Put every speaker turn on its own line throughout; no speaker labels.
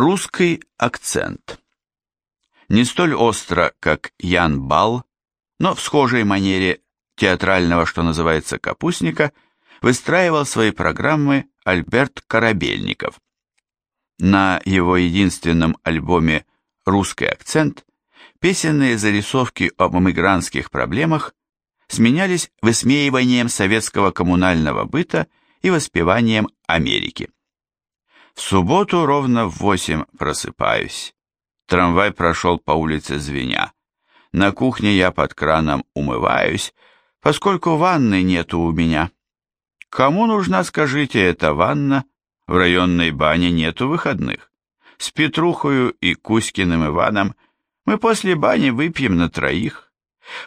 Русский акцент. Не столь остро, как Ян Бал, но в схожей манере театрального, что называется, капустника, выстраивал свои программы Альберт Корабельников. На его единственном альбоме «Русский акцент» песенные зарисовки об эмигрантских проблемах сменялись высмеиванием советского коммунального быта и воспеванием Америки. В субботу ровно в восемь просыпаюсь. Трамвай прошел по улице звеня. На кухне я под краном умываюсь, поскольку ванны нету у меня. Кому нужна, скажите, эта ванна? В районной бане нету выходных. С Петрухою и Кузькиным Иваном мы после бани выпьем на троих.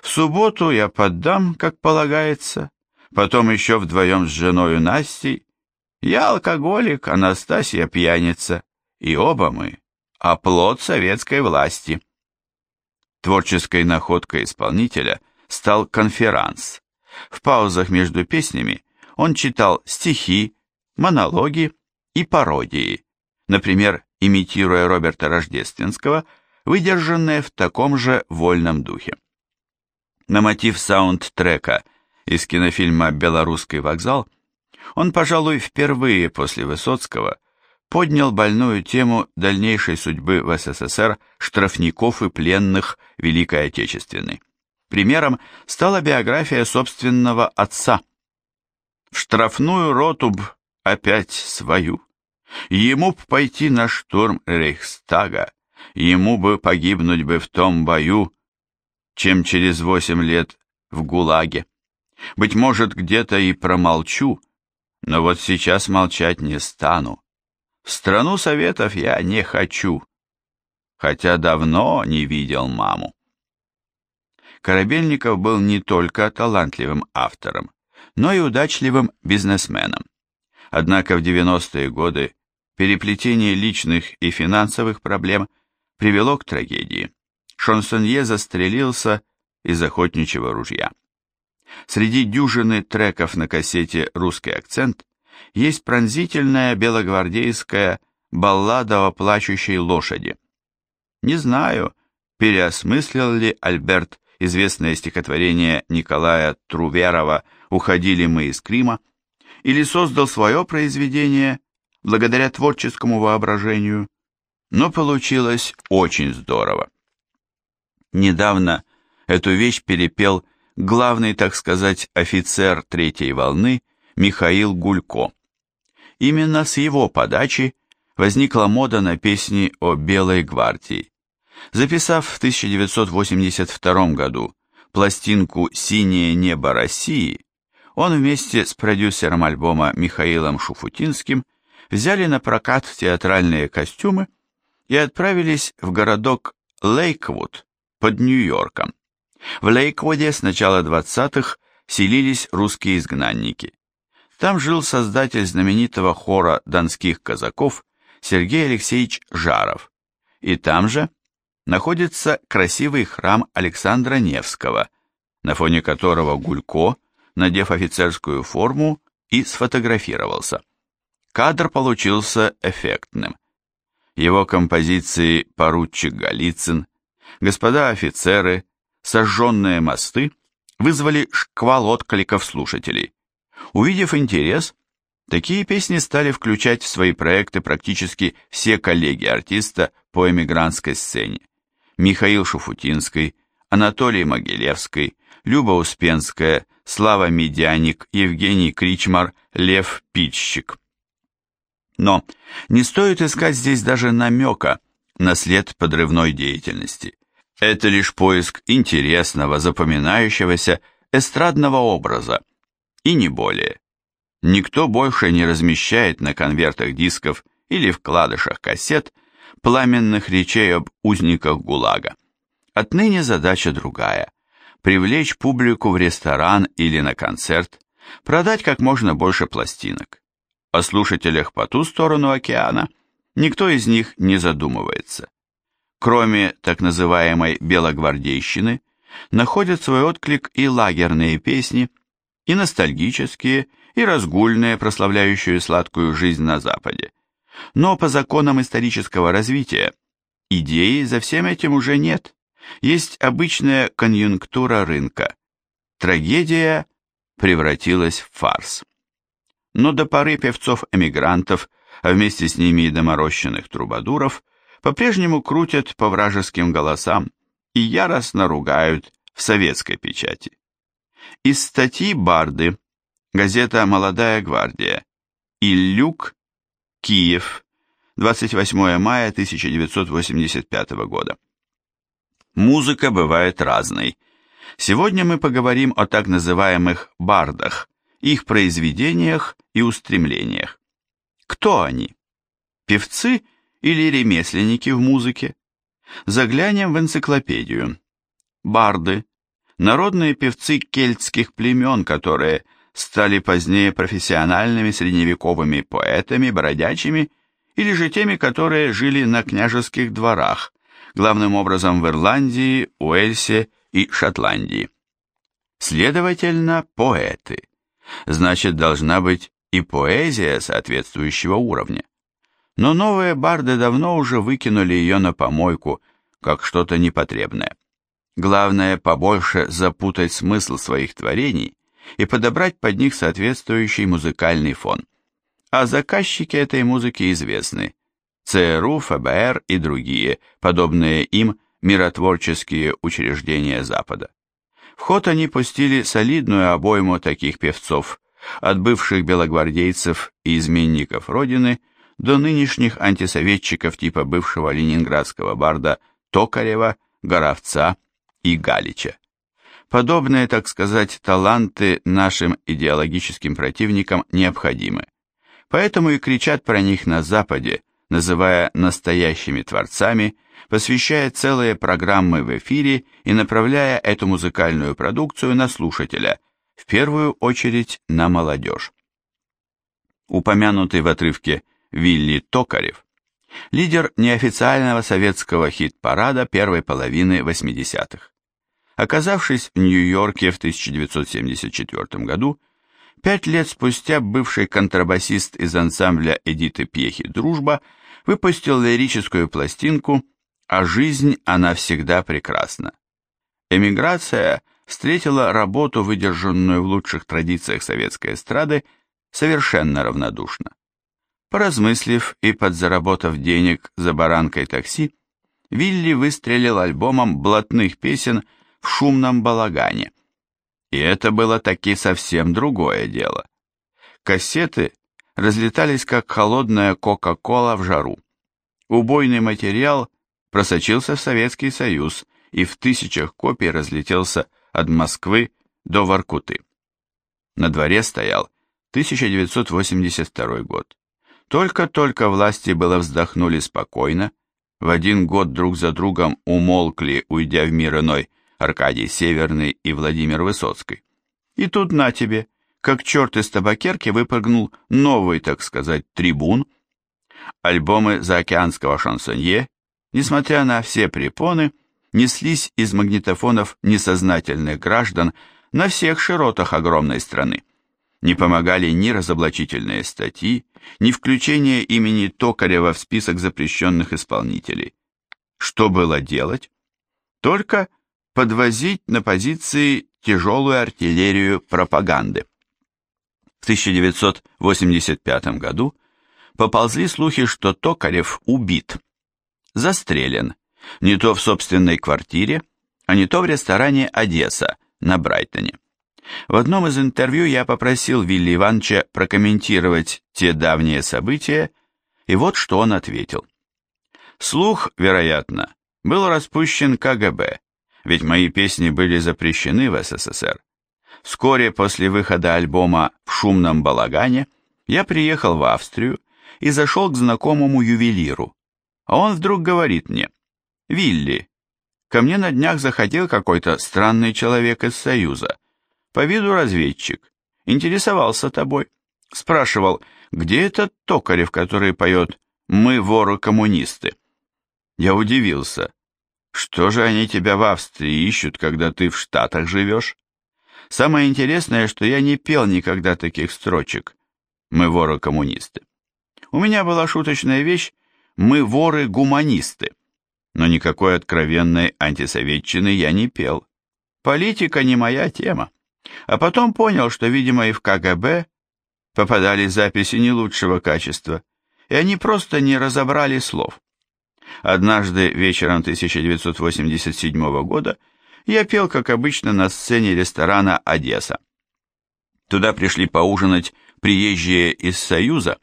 В субботу я поддам, как полагается, потом еще вдвоем с женою Настей. Я алкоголик, Анастасия пьяница, и оба мы оплот советской власти. Творческой находкой исполнителя стал конферанс. В паузах между песнями он читал стихи, монологи и пародии, например, имитируя Роберта Рождественского, выдержанные в таком же вольном духе. На мотив саундтрека из кинофильма «Белорусский вокзал» он, пожалуй, впервые после Высоцкого поднял больную тему дальнейшей судьбы в СССР штрафников и пленных Великой Отечественной. Примером стала биография собственного отца. В штрафную роту б опять свою. Ему б пойти на штурм Рейхстага, ему бы погибнуть бы в том бою, чем через восемь лет в ГУЛАГе. Быть может, где-то и промолчу, но вот сейчас молчать не стану. В страну советов я не хочу, хотя давно не видел маму. Корабельников был не только талантливым автором, но и удачливым бизнесменом. Однако в 90-е годы переплетение личных и финансовых проблем привело к трагедии. Шансонье застрелился из охотничьего ружья. Среди дюжины треков на кассете «Русский акцент» есть пронзительная белогвардейская баллада о плачущей лошади. Не знаю, переосмыслил ли Альберт известное стихотворение Николая Труверова «Уходили мы из Крима», или создал свое произведение благодаря творческому воображению, но получилось очень здорово. Недавно эту вещь перепел главный, так сказать, офицер третьей волны Михаил Гулько. Именно с его подачи возникла мода на песни о Белой гвардии. Записав в 1982 году пластинку «Синее небо России», он вместе с продюсером альбома Михаилом Шуфутинским взяли на прокат театральные костюмы и отправились в городок Лейквуд под Нью-Йорком. В Лейквуде с начала 20-х селились русские изгнанники. Там жил создатель знаменитого хора донских казаков Сергей Алексеевич Жаров. И там же находится красивый храм Александра Невского, на фоне которого Гулько, надев офицерскую форму, и сфотографировался. Кадр получился эффектным. Его композиции «Поручик Голицын», «Господа офицеры», «Сожженные мосты» вызвали шквал откликов слушателей. Увидев интерес, такие песни стали включать в свои проекты практически все коллеги артиста по эмигрантской сцене. Михаил Шуфутинский, Анатолий Могилевский, Люба Успенская, Слава Медяник, Евгений Кричмар, Лев Питщик. Но не стоит искать здесь даже намека на след подрывной деятельности. Это лишь поиск интересного, запоминающегося эстрадного образа, и не более. Никто больше не размещает на конвертах дисков или вкладышах кассет пламенных речей об узниках ГУЛАГа. Отныне задача другая – привлечь публику в ресторан или на концерт, продать как можно больше пластинок. О слушателях по ту сторону океана никто из них не задумывается. Кроме так называемой белогвардейщины, находят свой отклик и лагерные песни, и ностальгические, и разгульные, прославляющие сладкую жизнь на Западе. Но по законам исторического развития идеи за всем этим уже нет. Есть обычная конъюнктура рынка. Трагедия превратилась в фарс. Но до поры певцов-эмигрантов, а вместе с ними и доморощенных трубадуров, по-прежнему крутят по вражеским голосам и яростно ругают в советской печати. Из статьи Барды, газета «Молодая гвардия», Иллюк, Киев, 28 мая 1985 года. Музыка бывает разной. Сегодня мы поговорим о так называемых бардах, их произведениях и устремлениях. Кто они? Певцы или ремесленники в музыке? Заглянем в энциклопедию. Барды – народные певцы кельтских племен, которые стали позднее профессиональными средневековыми поэтами, бродячими или же теми, которые жили на княжеских дворах, главным образом в Ирландии, Уэльсе и Шотландии. Следовательно, поэты. Значит, должна быть и поэзия соответствующего уровня. Но новые барды давно уже выкинули ее на помойку, как что-то непотребное. Главное побольше запутать смысл своих творений и подобрать под них соответствующий музыкальный фон. А заказчики этой музыки известны. ЦРУ, ФБР и другие, подобные им, миротворческие учреждения Запада. В ход они пустили солидную обойму таких певцов, от бывших белогвардейцев и изменников Родины до нынешних антисоветчиков типа бывшего ленинградского барда Токарева, Горовца и Галича. Подобные, так сказать, таланты нашим идеологическим противникам необходимы. Поэтому и кричат про них на Западе, называя настоящими творцами, посвящая целые программы в эфире и направляя эту музыкальную продукцию на слушателя, в первую очередь на молодежь. Упомянутый в отрывке Вилли Токарев, лидер неофициального советского хит-парада первой половины 80-х. Оказавшись в Нью-Йорке в 1974 году, пять лет спустя бывший контрабасист из ансамбля Эдиты Пьехи «Дружба» выпустил лирическую пластинку «А жизнь, она всегда прекрасна». Эмиграция встретила работу, выдержанную в лучших традициях советской эстрады, совершенно равнодушно. Поразмыслив и подзаработав денег за баранкой такси, Вилли выстрелил альбомом блатных песен в шумном балагане. И это было таки совсем другое дело. Кассеты разлетались как холодная кока-кола в жару. Убойный материал просочился в Советский Союз и в тысячах копий разлетелся от Москвы до Воркуты. На дворе стоял 1982 год. Только-только власти было вздохнули спокойно, в один год друг за другом умолкли, уйдя в мир иной, Аркадий Северный и Владимир Высоцкий. И тут на тебе, как черт из табакерки, выпрыгнул новый, так сказать, трибун. Альбомы заокеанского шансонье, несмотря на все препоны, неслись из магнитофонов несознательных граждан на всех широтах огромной страны. Не помогали ни разоблачительные статьи, ни включение имени Токарева в список запрещенных исполнителей. Что было делать? Только подвозить на позиции тяжелую артиллерию пропаганды. В 1985 году поползли слухи, что Токарев убит, застрелен, не то в собственной квартире, а не то в ресторане «Одесса» на Брайтоне. В одном из интервью я попросил Вилли Ивановича прокомментировать те давние события, и вот что он ответил. Слух, вероятно, был распущен КГБ, ведь мои песни были запрещены в СССР. Вскоре после выхода альбома «В шумном балагане» я приехал в Австрию и зашел к знакомому ювелиру. А он вдруг говорит мне, «Вилли, ко мне на днях заходил какой-то странный человек из Союза, по виду разведчик, интересовался тобой, спрашивал, где этот Токарев, который поет «Мы воры-коммунисты». Я удивился, что же они тебя в Австрии ищут, когда ты в Штатах живешь? Самое интересное, что я не пел никогда таких строчек. Мы воры-коммунисты. У меня была шуточная вещь «Мы воры-гуманисты». Но никакой откровенной антисоветчины я не пел. Политика не моя тема. А потом понял, что, видимо, и в КГБ попадали записи не лучшего качества, и они просто не разобрали слов. Однажды вечером 1987 года я пел, как обычно, на сцене ресторана «Одесса». Туда пришли поужинать приезжие из Союза,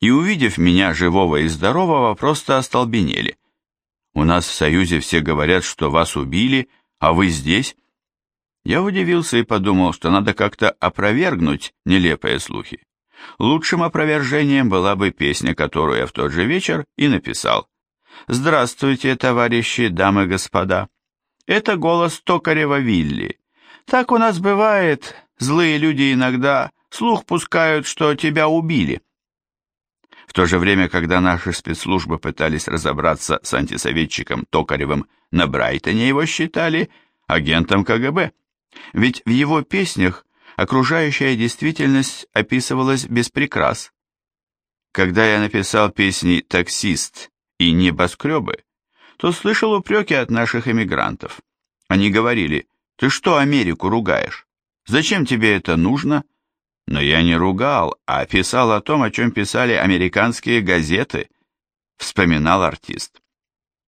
и, увидев меня живого и здорового, просто остолбенели. У нас в Союзе все говорят, что вас убили, а вы здесь. Я удивился и подумал, что надо как-то опровергнуть нелепые слухи. Лучшим опровержением была бы песня, которую я в тот же вечер и написал. «Здравствуйте, товарищи, дамы и господа. Это голос Токарева Вилли. Так у нас бывает, злые люди иногда слух пускают, что тебя убили». В то же время, когда наши спецслужбы пытались разобраться с антисоветчиком Токаревым на Брайтоне, его считали агентом КГБ. Ведь в его песнях окружающая действительность описывалась без прикрас. Когда я написал песни «Таксист» и «Небоскребы», то слышал упреки от наших эмигрантов. Они говорили, «Ты что Америку ругаешь? Зачем тебе это нужно?» Но я не ругал, а писал о том, о чем писали американские газеты, вспоминал артист.